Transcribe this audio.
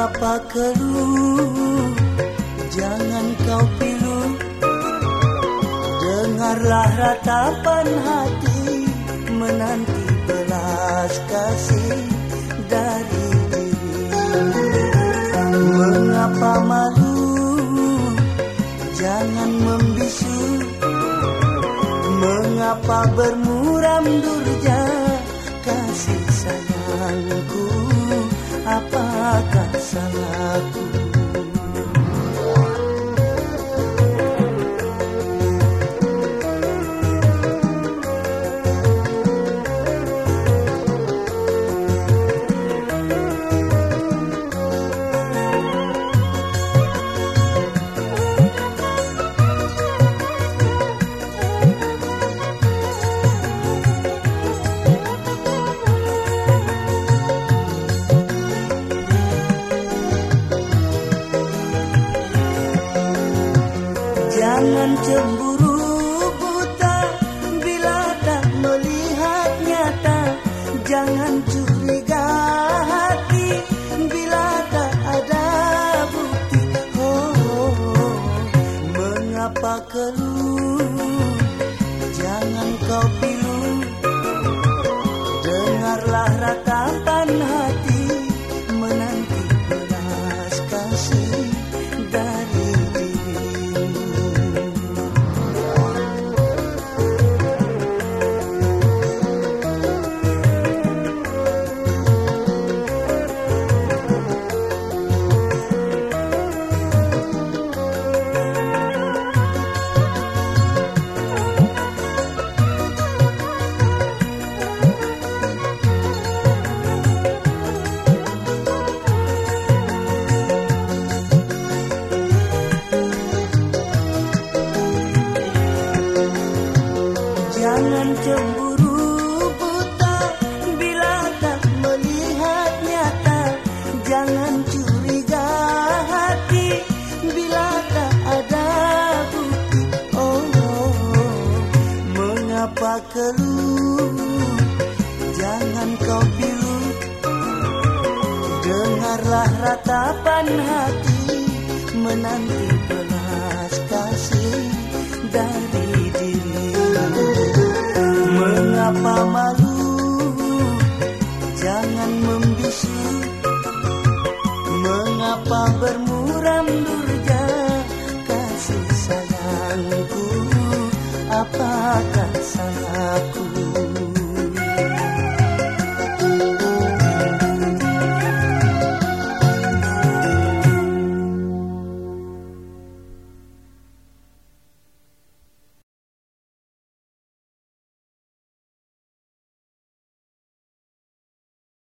Mengapa keluh Jangan kau pilu. Dengarlah ratapan hati Menanti belas kasih dari diri Mengapa malu? Jangan membisu. Mengapa bermuram durja salahku Jangan cemburu buta bila tak melihat nyata Jangan curiga hati bila tak ada bukti oh, oh, oh. Mengapa keluh Jangan cemburu buta bila tak melihat nyata Jangan curiga hati. Bila tak ada bukti Oh, mengapa keluh? Jangan kau pilu Dengarlah ratapan hati Menanti belas kasih dari Mengapa bermuram durja kasih sayangku? Apakah salahku?